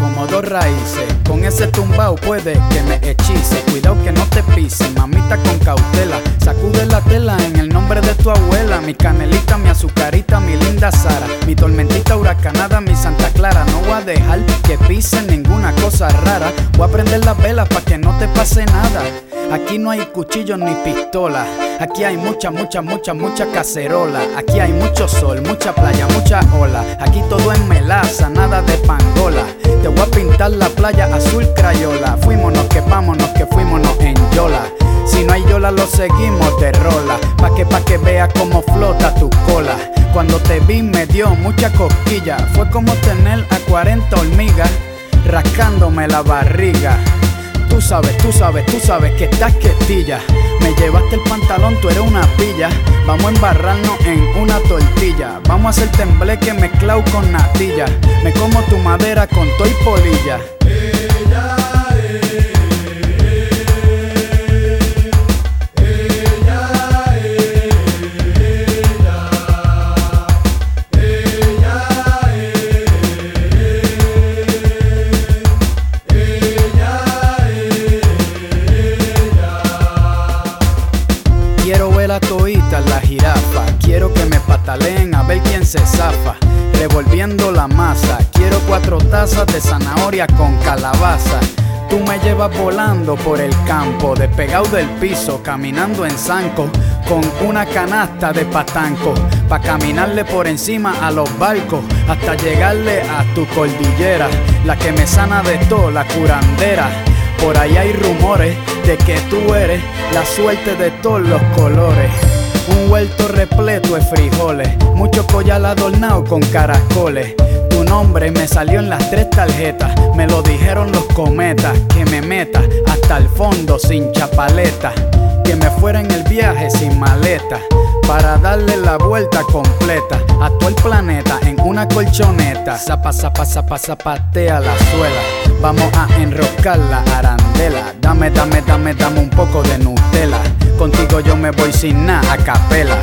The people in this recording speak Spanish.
como dos raíces. Con ese tumbao puede que me hechice. Cuidado que no te pise, mamita con cautela. Sacude la tela en el nombre de tu abuela. Mi canelita, mi azucarita, mi linda Sara. Mi tormentita huracanada, mi Santa Clara. No voy a dejar que pisen Voy a prender las velas para que no te pase nada. Aquí no hay cuchillos ni pistola. Aquí hay mucha, mucha, mucha, mucha cacerola. Aquí hay mucho sol, mucha playa, mucha ola. Aquí todo es melaza, nada de pangola. Te voy a pintar la playa azul crayola. Fuímonos que vámonos, que fuímonos en yola. Si no hay yola, lo seguimos de rola. Pa' que, pa' que vea cómo flota tu cola. Cuando te vi me dio mucha cosquilla. Fue como tener a 40 hormigas rascándome la barriga. Tú sabes, tú sabes, tú sabes que estás quietilla. Me llevaste el pantalón, tú eres una pilla. Vamos a embarrarnos en una tortilla. Vamos a hacer tembleque mezclado con natilla. Me como tu madera con toy polilla. Quiero ver a toita la jirafa. Quiero que me pataleen a ver quién se zafa. Revolviendo la masa. Quiero cuatro tazas de zanahoria con calabaza. Tú me llevas volando por el campo, despegado del piso, caminando en zanco, con una canasta de patanco, pa' caminarle por encima a los barcos, hasta llegarle a tu cordillera, la que me sana de todo, la curandera. Por ahí hay rumores de que tú eres la suerte de todos los colores. Un huerto repleto de frijoles, mucho collar adornado con caracoles. Tu nombre me salió en las tres tarjetas, me lo dijeron los cometas, que me meta hasta el fondo sin chapaleta, que me fuera en el viaje sin maleta, para darle la vuelta completa a todo el planeta en una colchoneta. Zapa, zapa, zapa, zapatea la suela. Vamos a enroscar la arandela. Dame, dame, dame, dame un poco de Nutella. Contigo yo me voy sin nada a capela.